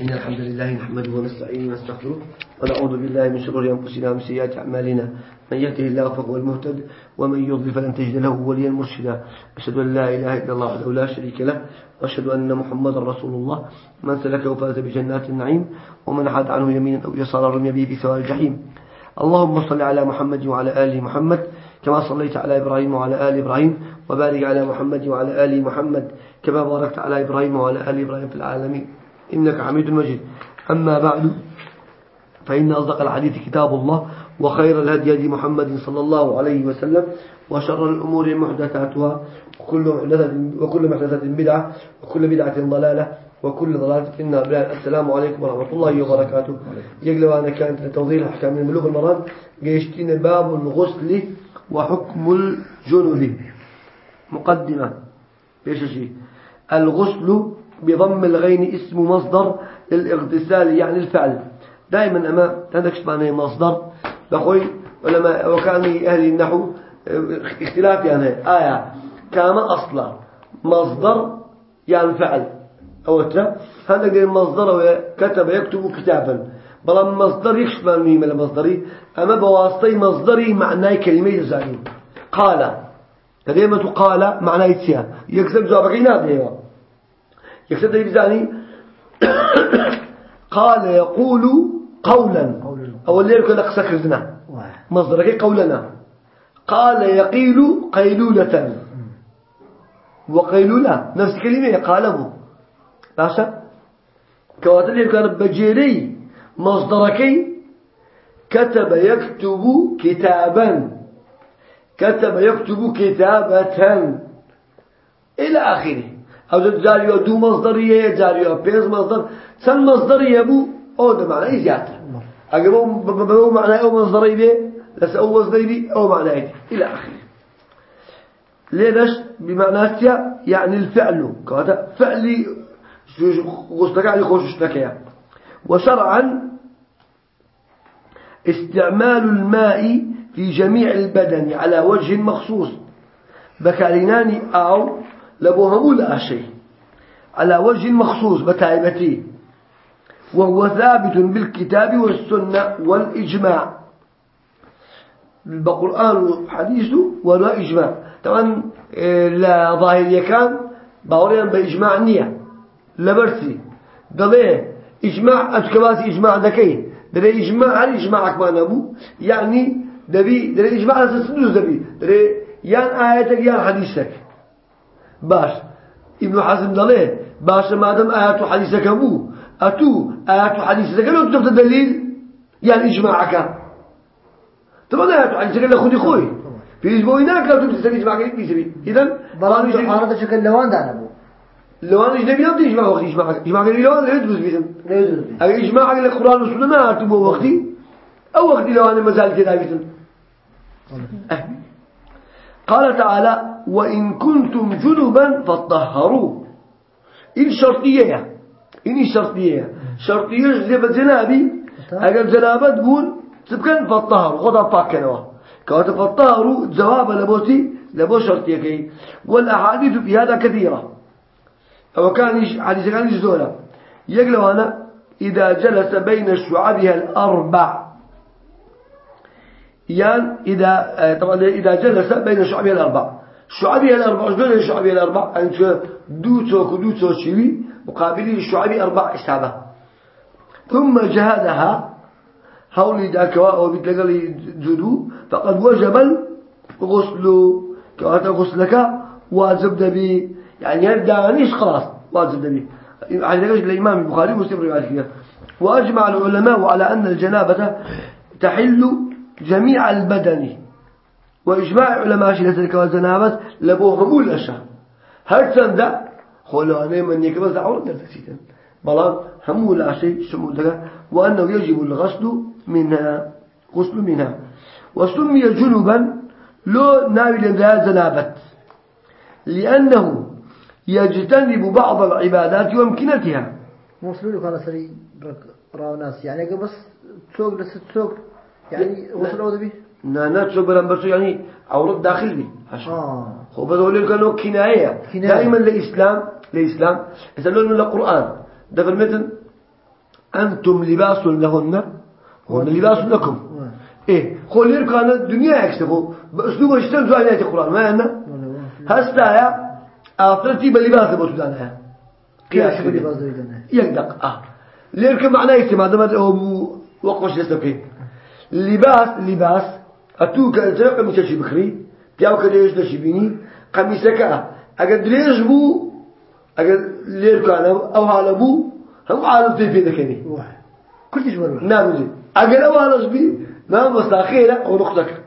إن الحمد لله نحمده ونستعينه ونستغفره ونعوذ بالله من شرور أنفسنا ومن سيئات أعمالنا. من يهده الله فهو المهتد ومن يضلل فلن تجد له وليا مرشدا. أشهد أن لا إله إلا الله وحده لا شريك له وأشهد أن محمدا رسول الله. من سلكه فاز بجنات النعيم ومن حاد عنه يمينا أو يسارا رمي به في سواء الجحيم. اللهم صل على محمد وعلى آل محمد كما صليت على إبراهيم وعلى آل إبراهيم وبارك على محمد وعلى آل محمد كما باركت على إبراهيم وعلى آل إبراهيم في العالمين. إنك حميد مجيد. أما بعد فإن أصدق الحديث كتاب الله وخير الهدي هدي محمد صلى الله عليه وسلم وشر الأمور محدثاتها وكل محدثة وكل محدثة بدعة وكل بدعة ضلالة وكل ضلالة في النار. السلام عليكم ورحمة الله وبركاته. يقلوا أنا كانت لتوضيح أحكام بلوغ المرام. جيشتين باب الغسل وحكم الجنوب مقدمة. إيش شيء؟ الغسل بضم الغين اسم مصدر للاغتسال يعني الفعل. دائما أما عندك معنى مصدر؟ بقول ولما وكان أهل النحو اختلاف يعني آية. كما أصلا مصدر يعني فعل. أو ترى هذا غير مصدر كتب يكتب كتابا. بلا مصدر معنى من المصدري أما بواسطي مصدري معناه كلمة زاني قال كلمة قال معناه يتسيا يكسب جوابك ينادي يكسب ده بزاني قال يقول قولا. أو اللي يقول لك سكرتنا مصدرك قولنا. قال يقيل قيلولة. وقيلولة. نفس كلمة قاله. باشا. كواتل يقول بجيري. مصدرك كتب يكتب كتابا. كتب يكتب كتابة. إلى آخره. أو جاري دو مصدرية جاري بيز مصدر. سن مصدرية بو؟ أو ده معنى زيادة أقبل بمو معنى أو مصدري به لس أو مصدري به أو معنى إلى آخره. ليش بمعنى يعني الفعل. كذا فعلي غسلك يعني خوشتك يعني وشرعا استعمال الماء في جميع البدن على وجه مخصوص. بكاليناني أو لبوهم لا شيء على وجه مخصوص بتايبتي وهو ثابت بالكتاب والسنة والإجماع. بالقرآن والحديث ولا إجماع. طبعا لا ظاهر كان باوريان بإجماع نية. لبرسي. قضيه إجماع أتكبات إجماع ذكي دري إجماع هل إجماعك ما نبو؟ يعني دري إجماع على سدوز دبي؟ دري يان آياتك يان حديثك. باش ابن حزم دليه باش ما دام آيات حديثك أبو أتو آيات حديثك لو تفت دليل يعني إجماعك. طبعا آيات حديثك اللي خذي خوي في هناك لو تفت إجماعك بيسبي إذن بلان حالة شكل لوان أبو لوان إجنبي لا تجمع وقت إجماع إجماع قال لوان لا يدرس بيتم لا يدرس أجل إجماع على القرآن والسنة ما أرتبوا وقتي. أو وقت لوان مازال كذا بيتم قال تعالى وإن كنتم جنبا فطهروا إن شرطية إن شرطية شرطية جلب جنابي. أجل جنابة تقول تبكن فطهروا خذها باكنوا كوات فطهروا جواب لبوتي لبو شرطية كي. والأحاديث في هذا كثيرة. أو كان حديث كان يجزولا يقلوا أنا إذا جلس بين شعبها الأربع يعني إذا طبعا إذا جلس بين شعبها الأربع. شعبها الأربع بين شعبها الأربع؟ أنت دوتو كدوتو شوي مقابل الشعب أربع إسابة ثم جهدها هولي أو بتلقى جدو فقد وجب الغسل كواتا غسلك واجب دبي يعني نيش خلاص واجب دبي على ذلك الإمام البخاري ومسلم رواية وأجمع العلماء على أن الجنابة تحل جميع البدن. وإجماع علماء شلتك والجنابة لبوهم الأشياء هل تندع خلوا أنا من يكبر عورة درتسيتا بلان هم لا شيء شمول لك وأنه يجب الغسل منها غسل منها. وسمي جنبا لو ناوي لذا جنابة لأنه يجتنب بعض العبادات وامكنتها وصلوا لك أنا سري راو ناس يعني بس تسوق لست تسوق يعني وصل نا نا تسوق بلان بس يعني عورة داخل بي آه. هو بدول لك أنه كناية. دائما الإسلام الإسلام يسألون من القرآن ده في المتن أنتم لباس لهن هن لباس لكم. واه. إيه. خول يركان الدنيا يكسبوا بأسلوب اشتن زوانيات القرآن. ما واه. هستا آفرتي بلباس بسودانها قياس بلي باز ديدنا يقدق. آه. ليرك معناه اجتماع دمت أو وقوش لسبكي لباس لباس. أتوك أنترق متشي بخري بياو كديش دشي بيني. قميصك أقد دريج بو؟ أقد ليرك أنا أو هالبو هم عالم تيفي ذكني واه. كل شيء بروح نعم. جي أقد أو هالبي ما مستخيرة أو نقطك.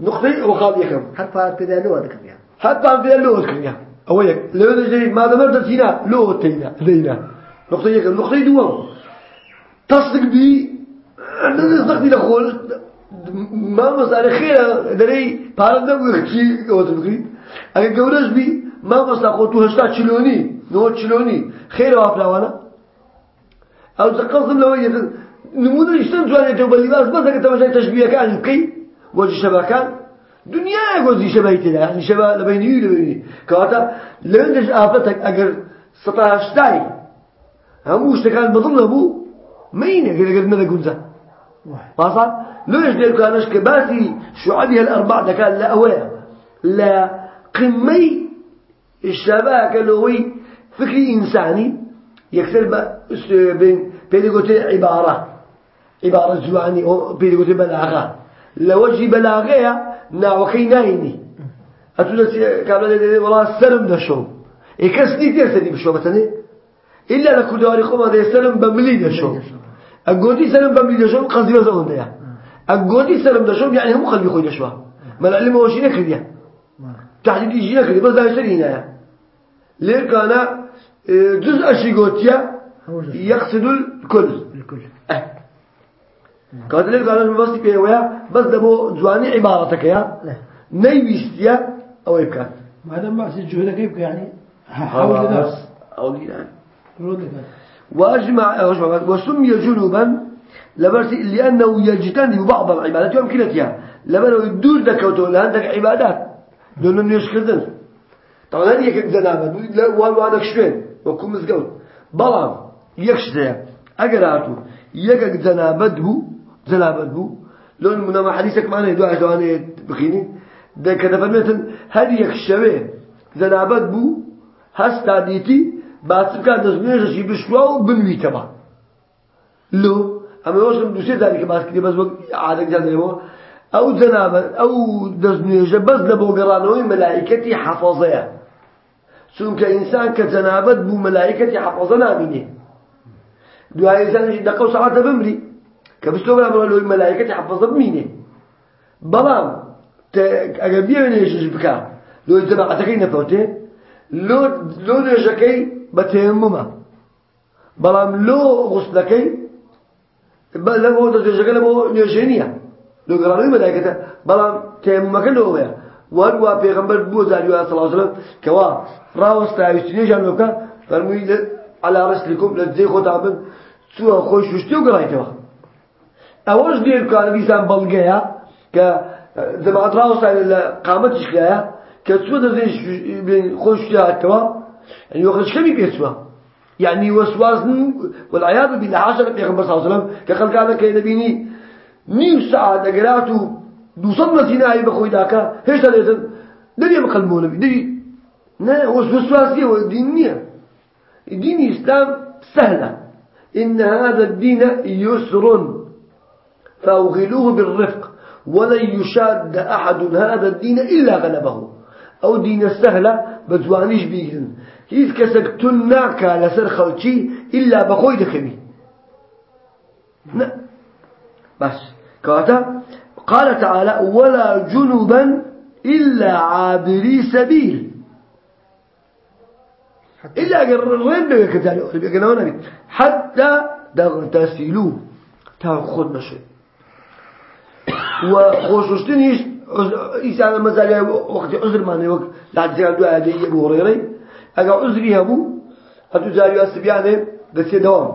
نقطة وخاليكم حتى بدالو هذاك يعني حتى عم تقول له كريا أويك لو نجري ما دمر تينا لو تينا لينا. نقطة يك النقطة دوام تصدق بي أنا تصدق دي لخول. ما مسألة خير دري بارد نبغى شيء قوت بكري أجا جورج بي ما مسألة قوتو هشتا تشلوني نو تشلوني خير وافلا وأنا أو تقصد لو يد نموذج يشتغل جواني توب اللباس بس أنت تمشي تشبيه كان كي وجه شبه كان دنيا يقول زي شبه كده يعني شبه لبيني لبيني كواتا لو أنت آفتك أجر سطح شتاي هموش واصل لو يجدر كانش كباسي شعبها الأربعة كان لا أويا لا قمي الشباب كالوي فكري إنساني يكسر بين بيديغوتي عبارة. عبارة زواني أو بيديغوتي بلاغة. لوجه بلاغية ناوكي نايني. أتونا كابلا والله السلم دشو إكسني تيرسني بشو مثلا إلا لكل دواري خوما ده سلم بملي دشو أقولي سلم بملي دشو قصدي بس أقول ده أقولي سلم دشو يعني هم خلي خوي دشوا. ما العلم هو شيء نكريه واه. تحديد يجينا كده بس ده يصير هنا ليه كان آه، جزء شيغوتيا هو جزء. يقصد الكل. الكل. أه. كانت ليه كان بس بيويا بس ده بو جواني عبارتك يا. نيويستيا أو يبكى ما دام بأس الجهد كيف يعني حول الناس أو يعني. رد لك. وأجمع أجمع وسمي جنوبا لبرس لأنه يجتنب بعض العبادات يمكنتها لبنه يدور ذكوته لأنك عبادات. دون يشكردن طبعا هذه يكك زنابة. وهو هذاك شوين وكم مزقوت. بلام يكشتها أقرأته. يكك زنابة بو زنابة بو لون منما حديثك معنا يدعى جواني بخيني. ده كده فرميتن هذه يكشوه زنابة بو هستا ديتي كان دزميش شي بشوا وبنوي تبع لو اما يوصل دوسي ذلك بس كده بس وقت عادك جاد له أو زنابة أو دزميش بس لبو قرانوي ملائكتي حفظيا سون كإنسان كزنابة بو ملائكتي حفظنا مني دو هاي إنسان دقوا ساعات بمري كبستو بلا بلا لو ملائكتي حفظنا مني بلام أجابيه نيجش بكا لو يتبع أتكين فوتي لو بە تێممە بەڵام لۆ غوسلەکەی لە بۆ دەجێژەکە لە بۆ نوێژێ نییە لۆگەڕانەوەی بەدایکەتە. بەڵام تێممەکە لۆوەیە وەروا پێغمبەر بۆ زاریوە سەڵاوسلم کەوا ڕاوەستاویستنیێژان بکە فەرمووی لە علا ڕستلیکم لە جێ خۆدا بن چوە خۆی شوشتی و گەڕایتەوە. ئەوەش دێرکانەویسان بەڵگەیە کە زەمات ڕاوەستای لە قامەتیشکایە کە چوە دەزێ خۆشتیاتەوە يعني يخرج كم بيسوا يعني وسواس والعياذ بالله عشرة بيغمبر صلى الله عليه وسلم. كخلق هذا كي نبيني. نيو ساعة دقراتو دوصلنا سيناء بخوي داكا هيش هذا دري بقلبه نبي. دري لا وسواسية ودينية دين الإسلام سهلة إن هذا الدين يسر. فأوغلوه بالرفق. ولن يشاد أحد هذا الدين إلا غلبه. أو دين السهلة بزوانيش بيهن إذ كسكتنا كالسر خلشي إلا بخوي دخبي لا بس كاتا قال تعالى ولا جنبا إلا عابري سبيل. إلا قررين بك كذلك؟ حتى تغتسلوا. تاخذنا شيء وخصوصتنيش إنسان مثلا وقت عذر ما وقت لا تزال دعاء دي أبو هريرة. أجا عذري أبو هتو زاريو السبيانة دسي دوام.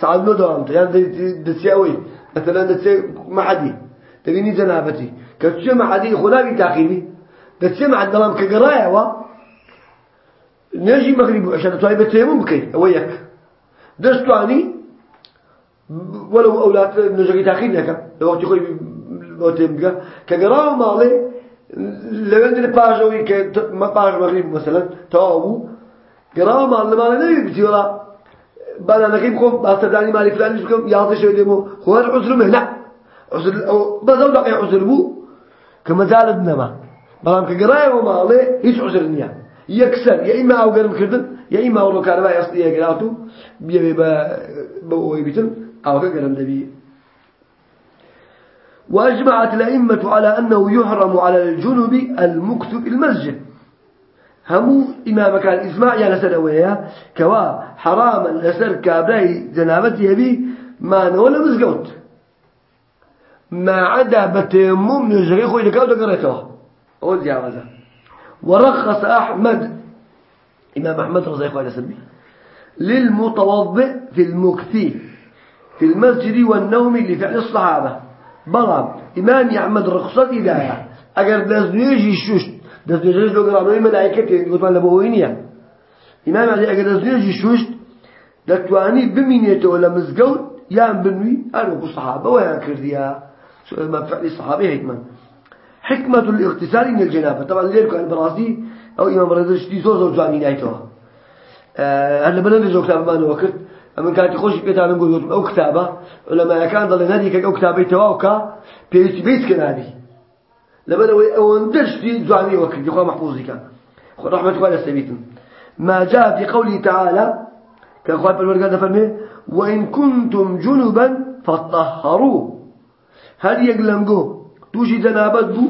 سعدنا دوام يعني دسي أوي مثلا دسي محدي تبيني جنابتي كتشي محدي خلاقي تاخيري دسي مع الدوام كقراية و نجي مغرب عشان تواي بتيمم بكي أويك دستواني ولو أولاد نجري تأخير لك وقت يخوي بوتيمك كجرام مالي لو عندنا ك ما باج مغرب مثلا تابو ما لا نبي ولا بنا نجيب خم بس تاني مالي فلان يشكم يعطي شوي دمو هو عذر مهنا عذر أو بزود دقيق عذر بو. كما زال النما بلام كجرام مالي هيش عذر نيا. يكسر يا إما أو قرب كردن يا إما أو كهرباء يصلي يقرأتو بيبي ب بوي بيتن أو كجرام دبي. وأجمعت الأئمة على أنه يحرم على الجنب المكث في المسجد. همو إمام كان إسماع يا لسر أويا كوا حراما لسر كابلاي جنابتي بي ما نولا مزقوت. ما عدا بتيمم نجري خوي لكاو دقريتوه أو زيادة ورخص أحمد إمام أحمد رضي الله عنه للمتوضئ في المكثي في المسجد والنوم لفعل الصحابة. بلام إمام أحمد رخصتي دايا أجر دزنيجي شوشت دزنيجي لو قرانوي ملائكة يقول ما لبوينيا إمام علي أجر دزنيجي شوشت دتواني بمينيته ولا مزقود يام بنوي أنا الصحابة ويا كرديا ما فعل الصحابة هيكمان حكمة الاغتسال من الجنابة طبعا ليه كان براسي أو إمام رضي شدي زور زور جواني نايتوها أه هلا بنا نجو كتاب ما وقت أما كانت بيت أنا نقول أو كتابة ولما كان ضل نادي أو كتابة تواوكا بيت بيت كنادي لما هو أو ندرش دي جواني وقت يخوا محفوظي كان رحمة الله السبيتم ما جاء في قوله تعالى كأخوات بالورقة فرمي وإن كنتم جنبا فطهروا هل يقلنقو توشي جنابت بو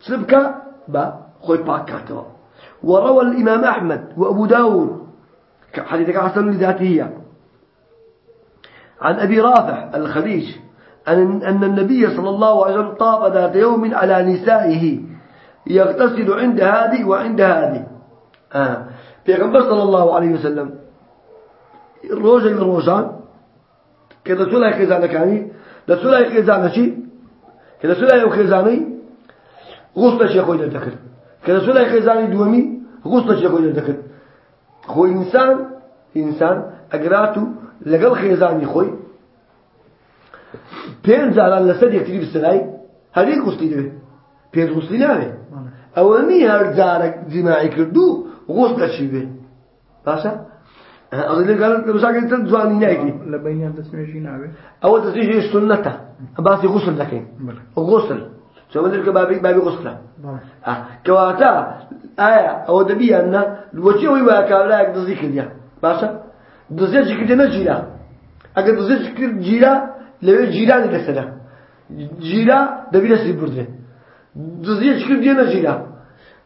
سبكة با خوي باكاتوا وروى الإمام أحمد وأبو داود حديثك حسن لذاته عن أبي رافع الخليج أن, النبي صلى الله عليه وسلم طاف ذات يوم على نسائه يغتسل عند هذه وعند هذه. آه. في صلى الله عليه وسلم الروجة الروجان كذا سلا خزانة كاني لا سلا خزانة شيء كذا سلا خزاني غسل شيء خوي للذكر كذا سلا خزاني دومي غسل شيء خوي للذكر هو إنسان إنسان أقراته لقل خزاني خوي پێنج جاران لەسەر یەکتری بستنای هەرێک گوستی دەوێت. پێنج گوستی ناوێت. ئەوەمی هەر جارە جیماعی کردو غۆست دەچی بێ. باشە؟ ئەڵگەڵ جوانی نایکی. لە بینیان دەستێژی ناوێت؟ ئەوە دەستێژی سنەتە باسی غوسل دەکەین. غوسل چۆمەدرکە بابی بابی غوسلە کەواتە ئایا ئەوە دەبیاننا وەچی ئەوی وایە کابراەک دزی کردیان. باشە؟ دزێکی کردێ نەگیرا. ئەگەر دزێکی کرد گیرە لو جيران لسنا جيلا دبي نسي برده دزيج ذكر دينا جيلا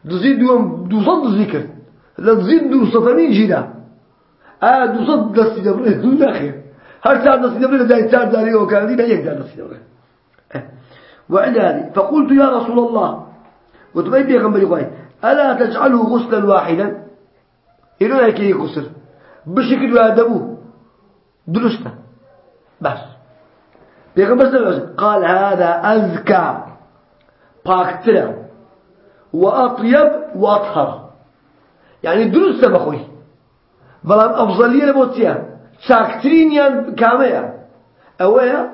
دزيد دوم دوصد ذكر لا تزيد دوصفني جيلا آه دوصد دستي دبره. دون آخر هر ساعة دستي دبره داي ساعة داري وكان دي لا يقدر دستي دبره. وعند هذه. فقلت يا رسول الله. وتبين بيغمبري قوي ألا تجعله غسلا واحدا. إلو هيك يغسل بشكل وادبوه درسته. بس. بيغمبر صلى قال هذا أزكى باكترا وأطيب وأطهر. يعني درسته بخوي بلام أفضلية لبوتيا شاكترين يعني كامية أولا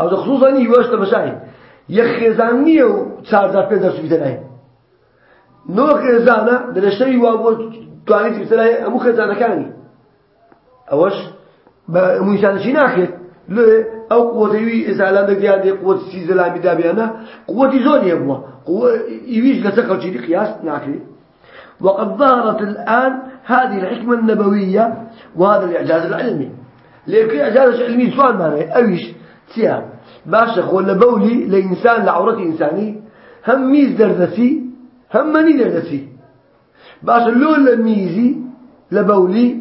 أو خصوصا يواش تمشاي يخزانية وتسارزار بيزر سبيتناي نو خزانة دلشتري وابو توانيت بيتناي أمو خزانة كاني أوش مو إنسان شي ناخذ ليه أو قوة يوي إزالة دقيقة قوة سيزلا بدابيانا قوة زوني يبوا قوة يويش لسقل شيء قياس ناخذ وقد ظهرت الآن هذه الحكمة النبوية وهذا الإعجاز العلمي. لكن إعجاز العلمي سؤال معناه أويش؟ تيا باشا خو لبولي لإنسان لعورة إنساني. هم ميز دردسي هم مني دردسي. باشا لو لميزي لبولي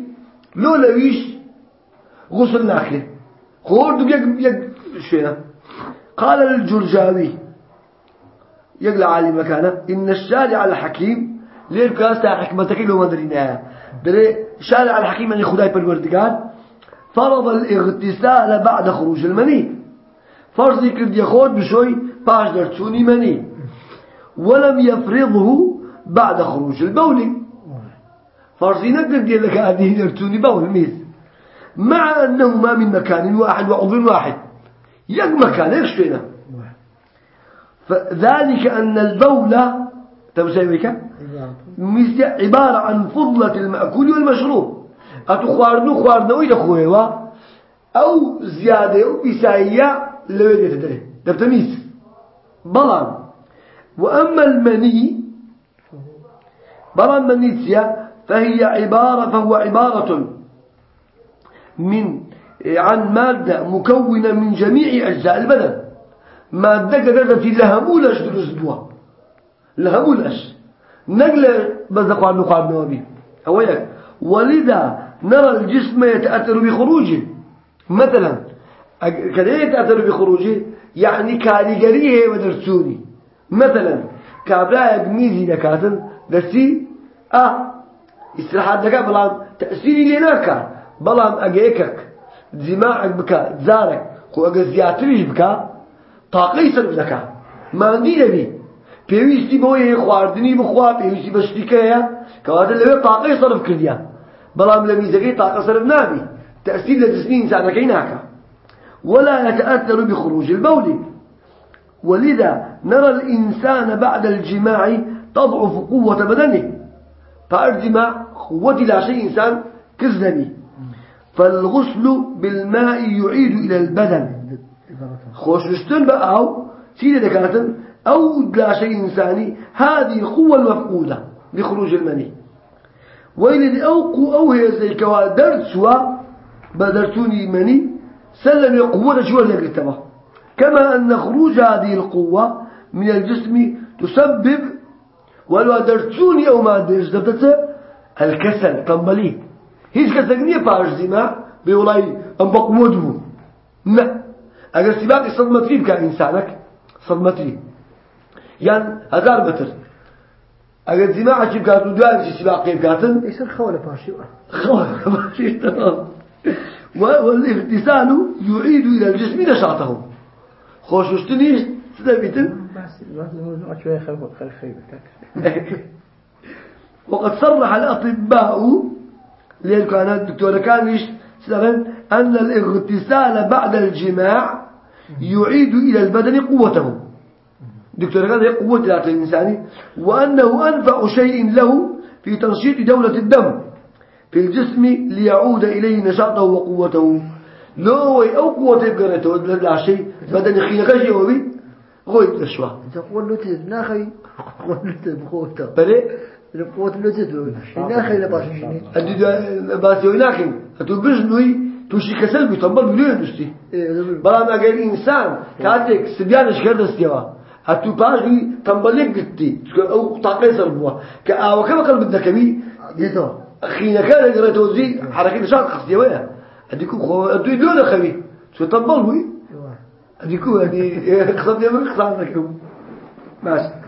لو لويش غسل ناخله خور دو يق يق شوية قال الجرجاوي يقل عالي مكانه إن الشارع الحكيم ليه كاستا حكمتك لو ما دريناها دري شارع الحكيم يعني خداي بالوردقان فرض الاغتسال بعد خروج المني فرضي كرد يخوض بشوي باش درتوني مني ولم يفرضه بعد خروج البول. فرضي نقدر دي لك هذه درتوني بول ميز مع أنه ما من مكان واحد وعضو واحد. يك مكان يك شوينا فذلك أن البولة تبسيبك عبارة عن فضلة المأكول والمشروب. أتخواردنو خواردنوي دخويوا أو زيادة أو بساية لو يتدري؟ دبتميز بلان وأما المني بلان منيتيا فهي عبارة فهو عبارة من عن مادة مكونة من جميع أجزاء البدن مادة قدرت لهمولش دروس بوا لهمولش نقل بزقوا عنه قابل نوابي. أولا ولذا نرى الجسم يتأثر بخروجه. مثلا كذا يتأثر بخروجه يعني كاريجريه ودرسوني مثلا كابرايك ميزي دكاتن درسي آه استراحات دكا بلان تأثيري لناكا بلان أجيكك جماعك بكا زارك خو أجا زياتريش بكا طاقي صرف دكا ما عندي نبي پێویستی بۆیە خواردنی بخوا پێویستی بە شتیکەیە کەواتە لەوێ صرف کردیا بەڵام لە میزەکەی صرف نابی. تأثير لجسمي إنسانك هناك ولا يتأثر بخروج البول ولذا نرى الإنسان بعد الجماع تضعف قوة بدنه. فالجماع قوة لا شيء إنسان كذبي. فالغسل بالماء يعيد إلى البدن. خوششتن بقى أو سيدة دكاتن أو لا شيء إنساني هذه القوة المفقودة بخروج المني. وإلى أو أو هي زي كوا درسوا بدرتوني مني سلم قوة شو اللي كما أن خروج هذه القوة من الجسم تسبب ولو درتوني أو ما درس الكسل تنبلي هيش كسل نية باش زما بيولاي أم بقوة لا أجل سباق صدمة فيه كإنسانك صدمة فيه يعني هزار متر. اگر زماعة چی بکات و دوام چی سباقی بکاتن يصير خولة باشي خواه باشي تمام. والاغتسال يعيد إلى الجسم نشاطه خوششتني بتاعك وقد صرح الأطباء لأن كان الدكتور كانش سلمان أن الاغتسال بعد الجماع يعيد إلى البدن قوته. دكتور قال هي قوة ذات الإنسان وأنه أنفع شيء له في تنشيط دولة الدم في الجسم ليعود إليه نشاطه وقوته. لو أو قوة يبقرته لا شيء بدن شيء هو بي غويت لشوا تقول له قول له تد بخوته بلي؟ قوة له تد ناخي لباشي أدي بس يناكن أتوبزنوي توشي كسل بيتنبل بليه نشتي بلا ما قال إنسان كاتك سبيانش كرد استيوا هتو باجي تنبليك قلتي أو طاقة صربوا كأو كم قلب الذكبي جيتو خينا كان قرأتو زي حركة نشاط خصدي ويا أديكو خو أدو دون خوي شو تنبلوي أديكو يعني خصدي من خصانكم ماشي أه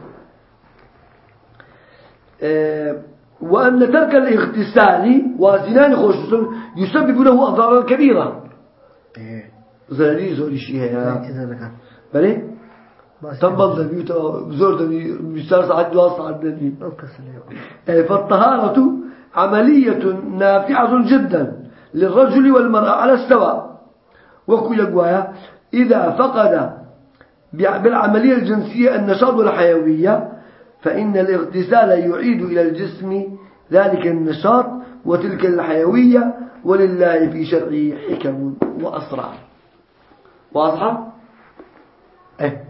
وأن ترك الاغتسال وزنان خصوصا يسبب له أضرارا كبيرة. زراري زوري شيء بلي تنبض دبي زور دبي بيصير ساعات دوا ساعات دبي فالطهارة عملية نافعة جدا للرجل والمرأة على السواء. وكل يقوايا إذا فقد بالعملية الجنسية النشاط والحيوية فإن الاغتسال يعيد إلى الجسم ذلك النشاط وتلك الحيوية ولله في شرعه حكم وأسرار واضحة؟ إيه.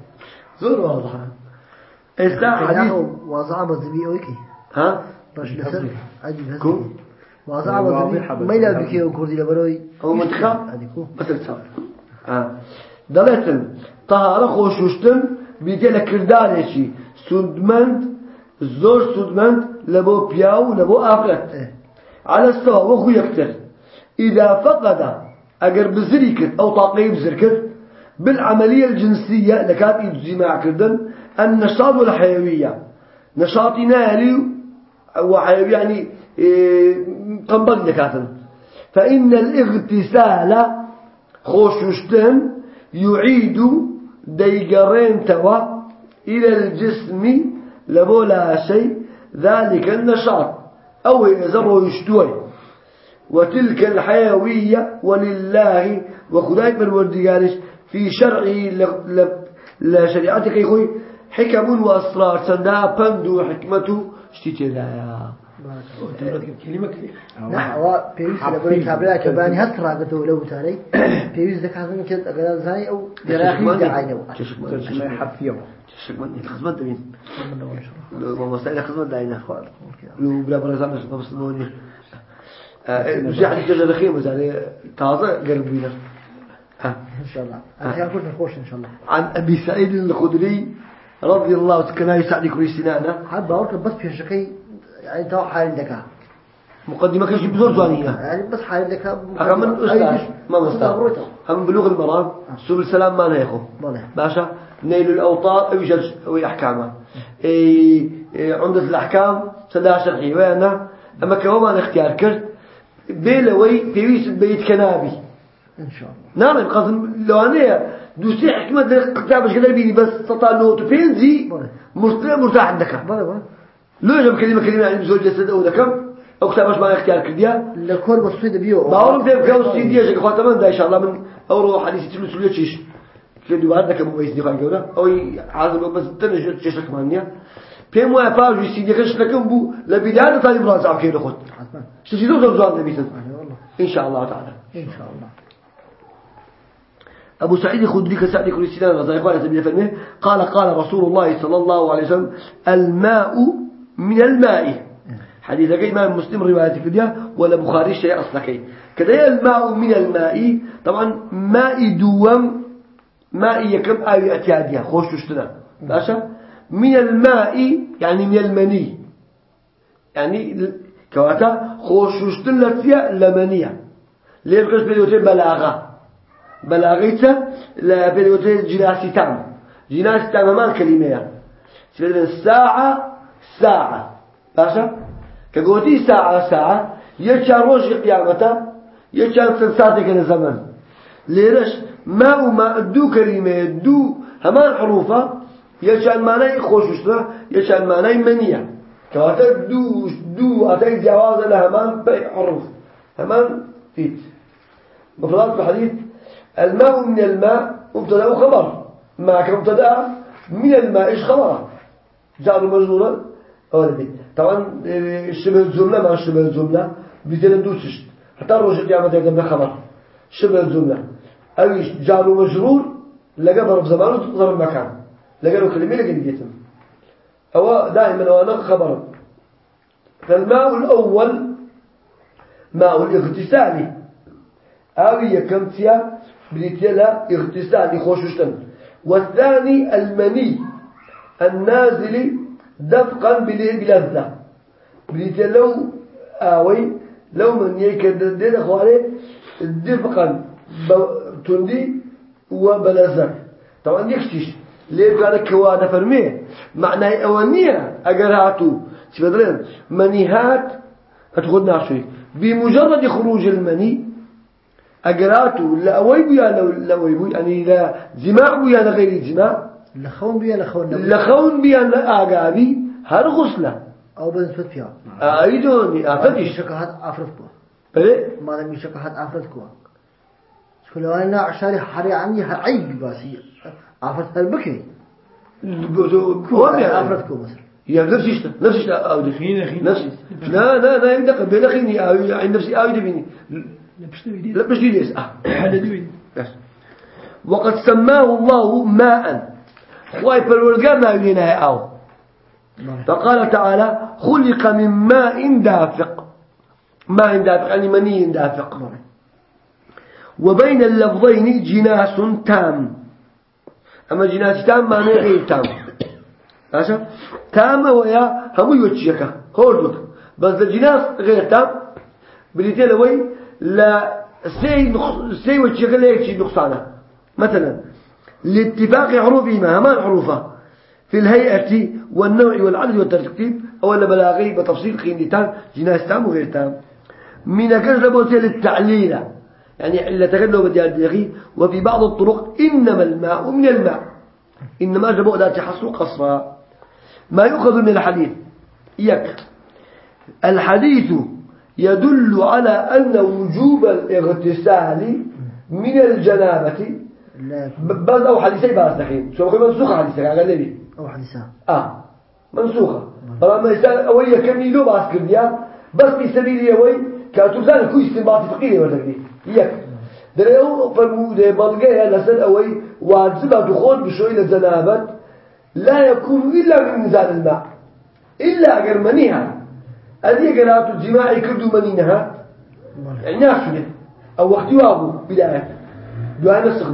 زور واضحة. استا حديث واضحة بزبي أوكي ها؟ باش لسر عجيب كو؟ هذا واضحة بزبي ما يلا بكي وكردي لبروي؟ هو منتخب بس آه. دلتن طهارة خوشوشتن بيجي لكردانشي سودمند زور سودمند لبو بياو لبو آخرت إيه. على السواء وخو يكتر إذا فقد أجر بزريكت أو طاقي بزركت بالعملية الجنسية لكات الجماع كردن النشاط والحيوية نشاط نالي وحيوي يعني إيه تنبغ لكاتن. فإن الاغتسال خوشوشتن يعيد ديقرين توا إلى الجسم لبولا شيء ذلك النشاط. أو يزروا يشتوي وتلك الحيوية ولله. وخداي بالوردقارش في شرعه لشريعتك يخوي حكم وأسرار. سندا بند حكمته اشتيتي لا هو بيوز لبري كابلا كباني هات راقته لو تاري؟ بيوز أقدر زاني أو دراخي دعينه تشك مسائل تازة قربينا ها؟ إن شاء الله. أنا كنت نخوش إن شاء الله. عن أبي سعيد الخدري رضي الله عنه يسعد كل سنانه حاب أورك بس في شكي يعني تو حال دكا مقدمة شيء بزور زانية يعني بس حال دكا من أستاذ؟ ما مستاذ هم بلوغ المرام سبل السلام ما بله. باشا. نيل الأوطار أو جلس أو أحكامه عمدة الأحكام سدا شرحي. وأنا أما كمان اختيار كرت. بيلوي بيويس بيت كنابي. إن شاء الله. نعم القاسم لو أنا دوسي حكمة كتابش كده بيني بس تطلع نوت فينزي بله. مرتاح مرتاح عندك. بله بله لو جاب كلمة كلمة يعني بزوج جسد أو ذكر أو كتابش ما اختيار كرديا لكل بصيد بيو. باورم في بكاو سيدي يا اخوات من ده إن شاء الله من أورو حديث تلو تلو تشيش. في دوار ده كم بيسني خان جوده أو عازم بس تنجت تشك مانيا بيمو افاج سيدي كش لكم بو لبدايه طالب راس عكيد خد حسنا تجيزو زوزان نبيتن أنا والله ان شاء الله تعالى إن شاء الله أبو سعيد الخدري كسعد كل سنان رضي الله عنه قال قال رسول الله صلى الله عليه وسلم الماء من الماء حديث كي إمام مسلم رواية كده ولا بخاري شيء أصلكي كده الماء من الماء طبعا ماء دوام ماء يكم آية اعتيادية خوش تشتنا باشا؟ من الماء يعني من المني. يعني كواتا خوش تشتنا لفيا لمنية. ليه بقش بلوتي بلاغة؟ بلاغيته لا بلوتي جناسي تام. جناسي تام ما الكلمة سيدنا الساعة ساعة. باشا؟ كقولتي ساعة ساعة. يشان روج قيامته يشان سنساتك الزمن ليش؟ ما وما دو كلمة دو همان حروفة يشان معنى خوششنا يشان معنى منية كواتا دو دو أتاي جواز همان بي حروف همان فيت. مفردات الحديث الماء من الماء مبتدأ وخبر ما كمبتدأ من الماء إيش خبره؟ جعل مجرورا. دي طبعا إيه، شبه الجملة مع شبه الجملة بيزيد دوسش حتى روج القيامة يقدم خبر. شبه الجملة أو جعل مجرور لقى ضرب زمان وضرب مكان لقى له كلمة لقى نجيتم هو دائما هو أنا خبر فالماء الأول ماء الاغتسال. أو يكمتيا بريتيلا اغتسال خوششتن والثاني المني النازل دفقا بل- بلذة. بريتيا لو آوي لو من يكددين أخواني دفقا تندي وبلذة طبعا يكشش ليه كان كوانا فرميه معنى أوانية أقراتو سيفدرين منيهات أتخذ ناشي بمجرد خروج المني أقراتو لا أويبو يا لو لا أويبو يعني لا زماع يا غير زماع لخون بيا لخون لخون بيا أقابي. هر غسلة. أو بنسبة فيها أيدوني أفتش شكهات أفرد كوا بلي ما لم يشكهات أفرد كوا شكل أنا عشان حري عني عيب باسي أفرد هالبكي كوا أفرد كوا مثلا يا نفس الشيء نفس الشيء أودي نفس لا لا لا يدق بين خيني أو عند نفسي أودي بيني أه. حلدوين بس. وقد سماه الله ماء. خواي بالورقة ما يلينها أو. فقال تعالى خلق من ماء دافق. ماء دافق يعني مني دافق. وبين اللفظين جناس تام. أما جناس تام معناه غير تام. ماشي تام ويا هم يوتشيك هولك بس الجناس غير تام. بليتي لوي لا سي نخ... سي وتشيك لا يكشي نقصانه. مثلا لاتفاق حروفهما همان حروفه في الهيئة والنوع والعدد والترتيب أولا بلاغي بتفصيل قيمتان جناس تام وغير تام. من كذا بوتي للتعليل. يعني إلا تكلم بديار وفي بعض الطرق إنما الماء من الماء. إنما جبوا ذات حصر قصرا ما يؤخذ من الحديث يك الحديث يدل على أن وجوب الاغتسال من الجنابة. بس أو حديثي باز دحين شو بقول منسوخة حديثة قال لي أو حديثة. آه منسوخة. فلما يسأل أوي كم يلو باز كرديا بس في سبيل أوي كاتوزان كوي استنباط فقيه ولا كذي يك. دريو فرمود بلغة لسن أوي واجبة دخول بشوي لجنابة لا يكون إلا من نزال الماء. إلا أجر منيها. أدي قرات الجماع كردو منينها. يعني نافلة أو وقت وابو بداية دعاء نسخ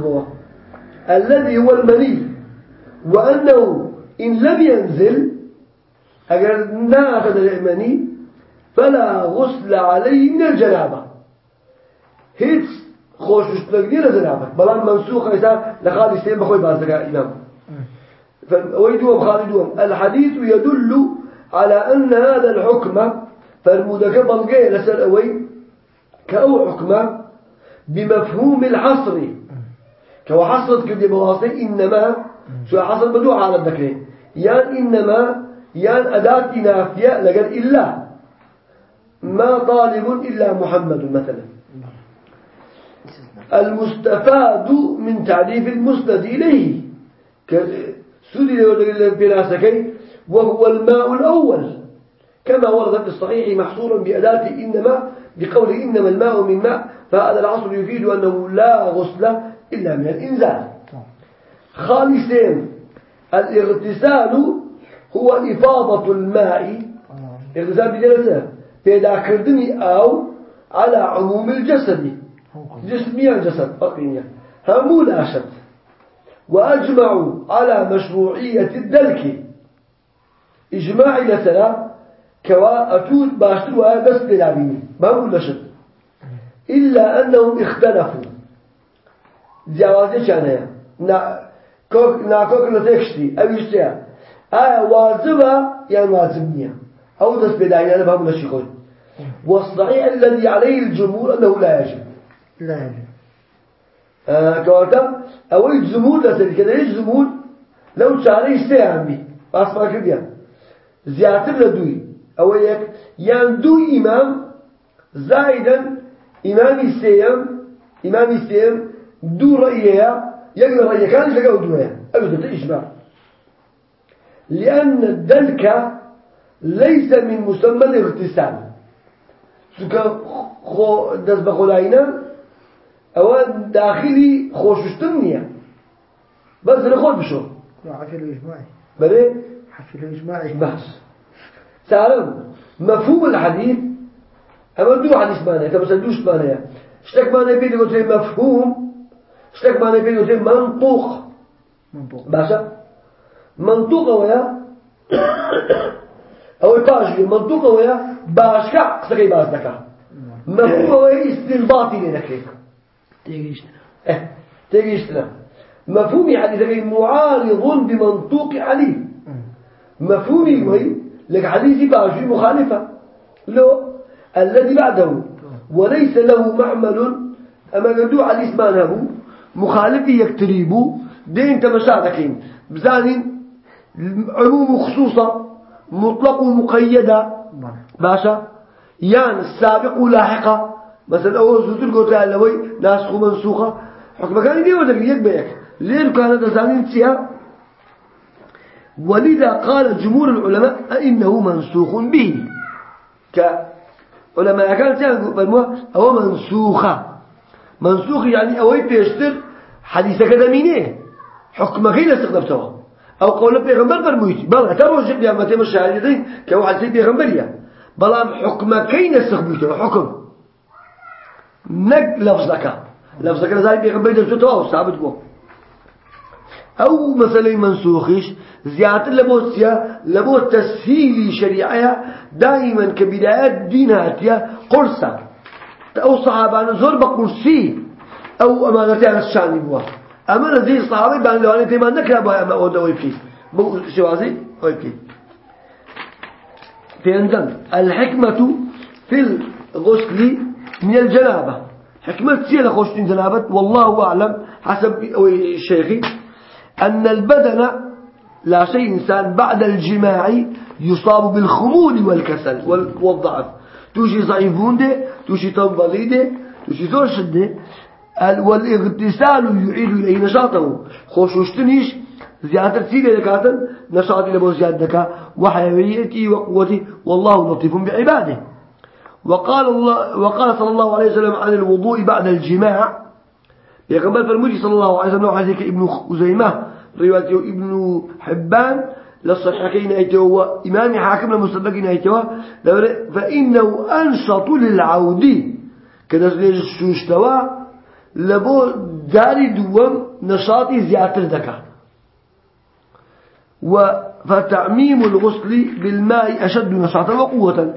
الذي هو المني. وأنه إن لم ينزل أجر ناخذ المني فلا غسل عليه من الجنابة هيت خوش تقدير الجنابة بلان منسوخ إذا لخالي سين بخوي بازدقاء إمام ويدوم خالدوم الحديث يدل على أن هذا الحكم فرمودك بلغي لسر أوي كأو حكم بمفهوم الحصر. كو حصرت كده بواسطة إنما شو حصر بدو على الذكر يان إنما يان أداة نافية لقد إلا. ما طالب إلا محمد مثلا. المستفاد من تعريف المسند إليه. سدل بناسكي وهو الماء الأول. كما ورد في الصحيح محصورا بأداة إنما بقول إنما الماء من ماء فهذا العصر يفيد أنه لا غسل إلا من الإنزال. خالصين الاغتسال هو إفاضة الماء. اغتسال بجلسة. بيدا كردني أو على عموم الجسد. جسميا جسد أقينيا همو لا شد وأجمعوا على مشروعية الدلك. إجماعي لسلا كوا أتود باشتر وآية بس بلابيني. ما أقول لشد. إلا أنهم اختلفوا. جوازي كان نا كوك نا كوك نتكشتي أو يشتيا آية واجبة يعني واجب نية. أو دس بداية أنا بهم نشيخون والصحيح الذي عليه الجمهور أنه لا يجب. لا يجب. آه كواتا أو الجمهور لسه كده الجمهور لو يشتيا عمي بس ما كده زيادة لدوي. أو يك يندو إمام زائدا إمام سيم إمام سيم دو رأيه يقول رأيه كان يشتغل دوية. أبدا إجماع لأن الدلك ليس من مسمى الاغتسال. سكا خو دز بخلاينا أو داخلي خوششتنية بس نخوض بشو. حفل إجماعي بلي حفل إجماعي بس. تعلم مفهوم الحديث. أما دو حديث معنى كما سندوش معنى اشتك معنى بيدي قلت مفهوم. اشتك معنى بيدي قلت منطوق. منطوق. باشا. منطوق ويا أو باش منطوق ويا باشكا قصدي باز دكا مفهوم ويا استنباطي لنكريك تيجيشتنا آه تيجيشتنا مفهومي حديث معارض بمنطوق علي. مفهومي وي لك حديثي باجي مخالفة. لو الذي بعده وليس له معمل أما قدو على إسمان هبو مخالف يكتريبو دين تمشاتكين بزانين عموم خصوصا مطلق ومقيدة باشا. يان السابق ولاحقة مثلا أول زوجر قلت له لوي ناسخ ومنسوخة حكم كان يدي ولا يك بيك. ليه كان هذا زانين تسيا ولذا قال جمهور العلماء إنه منسوخ به. كعلماء كانت يقولوا أو منسوخة. منسوخ يعني أوي بيشتر حديث كذا مينه حكم غير استخدمته. أو قول بيغمبر برمويتي بل تروج بيامته مشاهدين كهو حديث بيغمبريا بلام حكم كين استخدمته حكم نق لفظك لفظك زي بيغمبر درسته أو ثابت بو. أو مثلا منسوخش زيادة لبوتيا لبوت تسهيل شريعة دائما كبدايات دينها تيا قرصة. أو صحابان زور بقرصي. أو أمانتي على الشان بوا. أمانة زي الصحابي بان لو أنا تيمان نكلا بها أما أودا ويبكي بو شوازي ويبكي تنزل الحكمة في الغسل من الجنابة. حكمة سيلة غسل الجنابة. والله أعلم حسب شيخي أن البدن لا شيء إنسان بعد الجماع يصاب بالخمول والكسل والضعف. توشي ضعيفون ده توشي تنبلي ده توشي زور شده والاغتسال يعيد إليه نشاطه. خوشوشتنيش زيادة تسيلة دكاتن نشاطي لبو زيادة دكا وحيويتي وقوتي والله لطيف بعباده. وقال الله وقال صلى الله عليه وسلم عن الوضوء بعد الجماع. يقبل فرموجي صلى الله عليه وسلم حديث ابن خزيمة رواية ابن حبان للصحيحين أيتوا إمام حاكم لمصدقين أيتوا. فإنه أنشط للعود كنزل الشوشتوا لبو داري دوم نشاطي زيادة دكا فتعميم الغسل بالماء أشد نشاطا وقوة.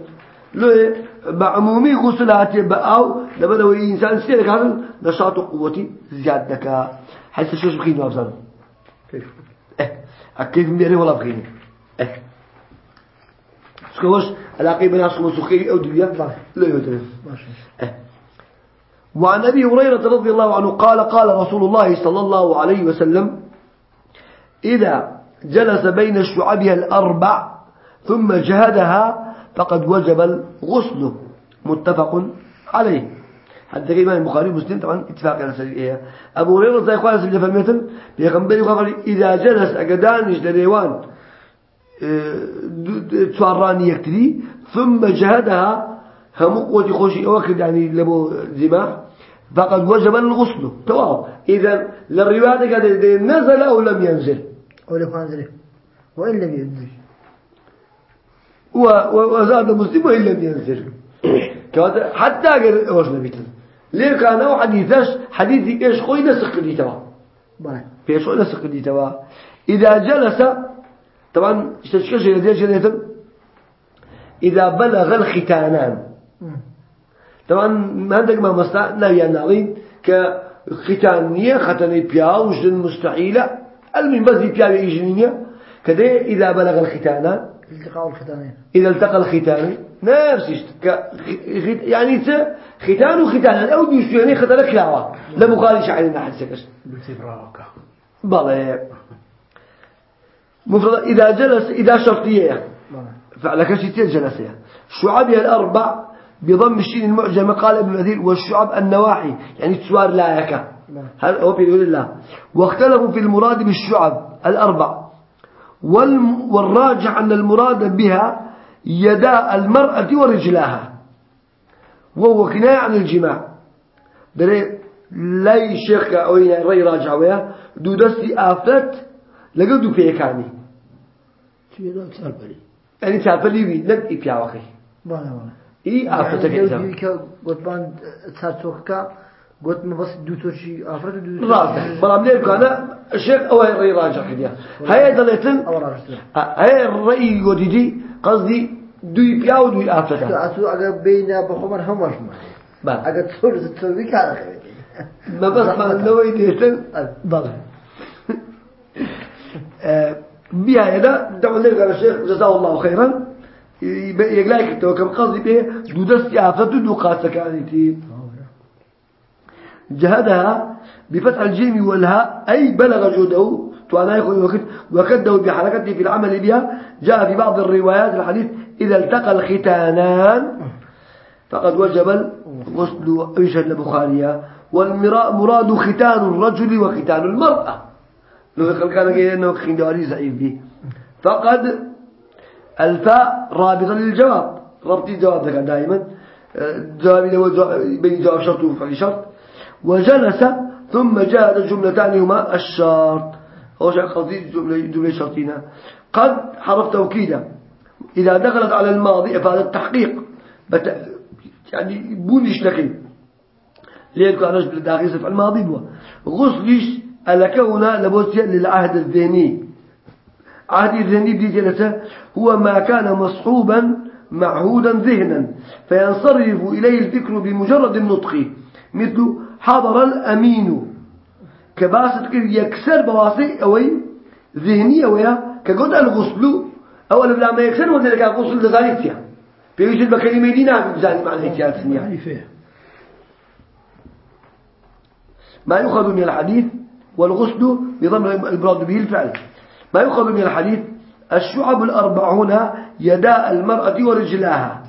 لو بعمومي غسلات بأو لما لو إنسان سيرك هذا نشاط قوتي زيادة حيث شوش بخين وابزان كيف؟ آه كيف مبيري ولا بخين آه سكوش علاقي بين عصر وسخي أو دبيا لا آه وعن أبي هريرة رضي الله عنه قال قال رسول الله صلى الله عليه وسلم إذا جلس بين شعبها الأربع ثم جهدها فقد وجب الغسل متفق عليه. حتى الإمام البخاري ومسلم. طبعا اتفاق على سريعه أبو هريرة زي قال سجل فالمثل بيغنبري قال إذا جلس أقدانش لريوان آه، تسواراني يكتري ثم جهدها هم قوتي خوشي أوكد يعني لبو زماع فقد وجب الغسل. تمام إذا للرواية قال نزل أو لم ينزل. أو لم ينزل. وإن لم ينزل. وزاد مسلم وإن لم ينزل. حتى أجر أوش نبيتن ليه كان أو حديثش حديث إيش خوي نسق دي توا. إيش خوي نسق دي توا. إذا جلس طبعا اشتشكش يدير جليتم إذا بلغ الختانان. طبعا ما عندك ما مصنع نبي النعيم كختانية ختانية بيا وجد مستحيلة. المهم بس بيا يجنية كده إذا بلغ الختانان التقاء الختانين إذا التقى الختان نفس يعني ختان وختان أو بيشتري ختان كلاوة. لا مخالي شعرنا حد سكش. بلى. مفرد إذا جلس إذا شرطية. فعل كشتين جلسية. شعبها الأربع بضم الشين المعجم قال ابن مثير والشعب النواحي يعني تسوار لا يكا. هل هو بيقول الله. واختلفوا في المراد بالشعب الأربع. والراجع أن المراد بها يدا المرأة ورجلاها. وهو كناية عن الجماع. دري لا يشيخ أو رأي راجع ويا دو دستي آفت لقدو في كاني يعني تسالبلي بي لك إبيا وخي ئی ئافرەتەکە گوتمان چارچۆکەکە گوتمە بەس دوو تۆشی ئافرەت بەڵام لێ بکانە شێک ئەوەی ڕێی ڕاجەخیدیا هەیە. دەڵێتن؟ هەیە ڕێی گۆدیدی قەزدی دوی پیا و دوی ئافرەکە ئەسو ئەگە بینە بەخۆمان هەمەشمە ئەگە تۆر تۆوی کارەکەوێت مەبەستمانەوەی دێتن؟ بەڵێ بیاەدا دەڵێ گەرەشێ جەزا الله خەیرەن يقلاك تو كم قصدي به دو دست آفتو دو قاسك يعني جهدها بفتح الجيم والهاء أي بلغ جهده يخوي وقت وكده بحركته في العمل بها. جاء في بعض الروايات الحديث إذا التقى الختانان فقد وجب الغسل يشهد البخاري والمراد ختان الرجل وختان المرأة. لو يقول كان به. فقد الفاء رابطة للجواب. ربط الجواب ذكر دائما. جواب بين جواب شرط وفعل شرط. وجلس ثم جاء الجملتان هما الشرط. هو شيء قصدي جملة جملة شرطين قد حرف توكيدا. إذا دخلت على الماضي فهذا التحقيق. بت... يعني بونش لكي ليه كان رجل داخل في الماضي بوا. غسلش ألكونا لبوتيا للعهد الذهني. عهد الذهني بدي جلسة هو ما كان مصحوبا معهودا ذهنا فينصرف إليه الفكر بمجرد النطق مثل حضر الأمين. كباسط كده يكسر بواسي أوي ذهني أويا كقد الغسل أو لما ما يكسر وذلك الغسل فيها بيوجد بكلمة دينا بزاني معنى احتيال سنية ما يؤخذ من الحديث والغسل بضم البراد به الفعل. ما يؤخذ من الحديث الشعب الأربعون يدا المرأة ورجلاها.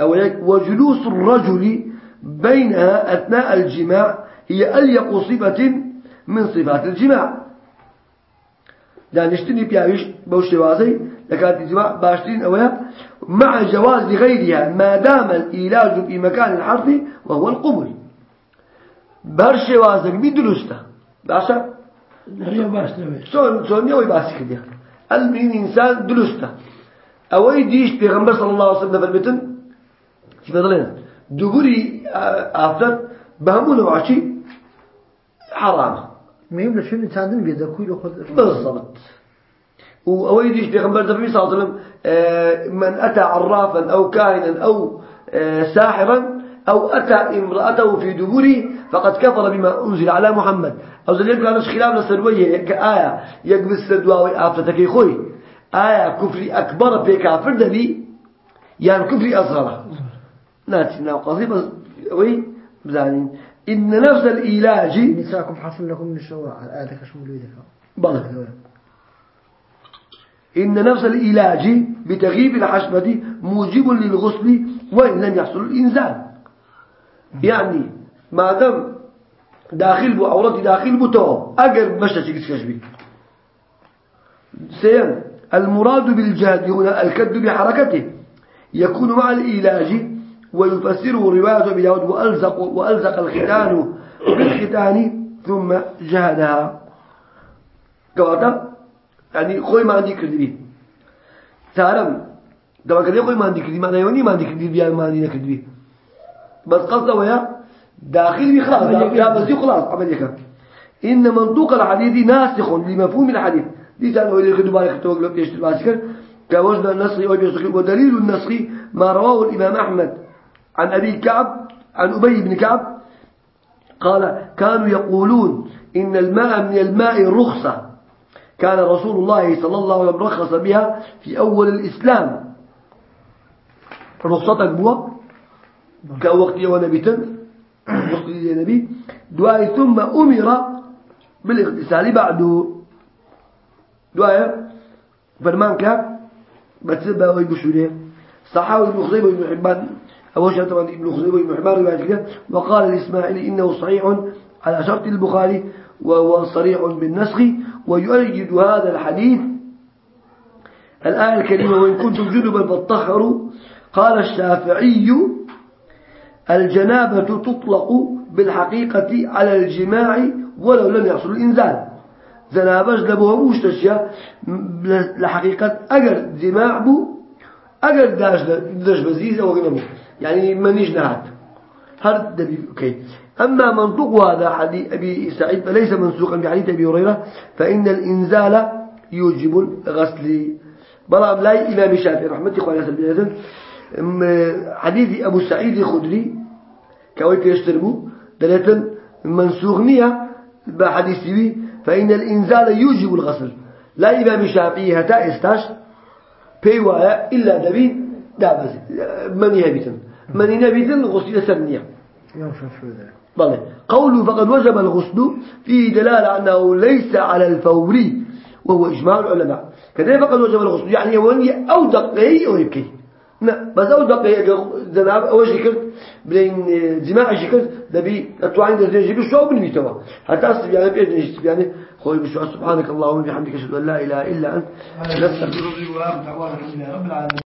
أو وجلوس الرجل بينها أثناء الجماع هي أليق صفة من صفات الجماع. دانشتني بيعيش بوش وازي لكانت الجماع باشتين أولا مع جواز غيرها ما دام الإيلاج في مكان الحرف وهو القبل برش وازك بدرسته باشا؟ يوي باسي كده المين إنسان درسته؟ أوي ديش بيغمبر صلى الله عليه وسلم البتن كيف ضلنا دبري أفتر بهمون وعشي حرام. ما يملك شو الإنسان دم بيده كل خذ بالضبط. وأوي ديش بيغمبر صلى الله عليه وسلم من أتى عرافا أو كاهنا أو ساحرا أو أتى امرأته في دبره فقد كفر بما أنزل على محمد. زي يقول أنا خلاف لسرويه كآية يقبس لدواوي آفتك خوي آية كفر أكبر في كافر دبي يعني كفر أصغر. ناتي ناو قصيبة وي بزانين إن نفس الإيلاج نساءكم حصل لكم من الشواء آياتك شمول يدك بلى إن نفس الإيلاج بتغيب الحشمة موجب للغسل وإن لم يحصل الإنزال يعني ما دام داخل بو عورتي داخل بو تو أجر مشتا شكس كشبي سيان المراد بالجهد هنا الكد بحركته. يكون مع الإيلاج ويفسره رواية أبي داود وألزق, وألزق الختان بالختان ثم جهدها. كواتا يعني خوي ما عندي كردبي تعلم طبعا كده خوي ما عندي كردبي معناه يوني ما عندي كردبي بيان ما عندي كردبي بس قصده ويا داخلي خلاص لا بس خلاص عمليك إن منطوق الحديث ناسخ لمفهوم الحديث. دي تانو اللي كدوا بالك توقلوا بيشتر باسكر كوجد بيشتر ودليل النسخ ما رواه الإمام أحمد عن أبي كعب عن أبي بن كعب. قال كانوا يقولون إن الماء من الماء رخصة. كان رسول الله صلى الله عليه وسلم رخص بها في أول الإسلام. رخصتك بوا كوقت ونبيتن وقت النبي دعاء ثم أمر بالاغتسال بعده. دعاء فرمان كاب بتسبه ويبشره صحاوي ابن خزيمة وابن حبان أول شيء طبعا ابن خزيمة وابن حبان رواية كده وقال الإسماعيلي إنه صحيح على شرط البخاري وهو صريح بالنسخ ويؤيد هذا الحديث الآية الكريمة وإن كنتم جنبا فاتطهروا قال الشافعي الجنابة تطلق بالحقيقة على الجماع ولو لم يحصل الإنزال. زنابش لبوها موشتشيا لحقيقة أجر جماع بو أجر داش داش بزيز أو يعني منيش نهات. هذا دبي أوكي. أما منطق هذا حديث أبي سعيد فليس منسوقا بحديث أبي هريرة فإن الإنزال يوجب الغسل. بلا لا إمام الشافعي رحمة الله عليه حديث أبو سعيد الخدري كوي يشتربوا دلالة منسوخ نية بحديث فإن الإنزال يوجب الغسل. لا إمام الشافعي هتا إستاش بيوايا إلا دبي. دابز مني هبيتن مني نبيتن غسل سنية بله قوله فقد وجب الغسل فيه دلالة أنه ليس على الفوري وهو إجماع العلماء. كذلك فقد وجب الغسل يعني وني أو دقيه أو يبكي لا بس أو دقيه زناب أول شيء كرت بين جماع شيء كرت دبي أتوعين درجة جيب شو بنبيتوا حتى أصل يعني بيجي يعني خوي بشو سبحانك اللهم وبحمدك أشهد أن لا إله إلا أنت. نستغفرك رب العالمين.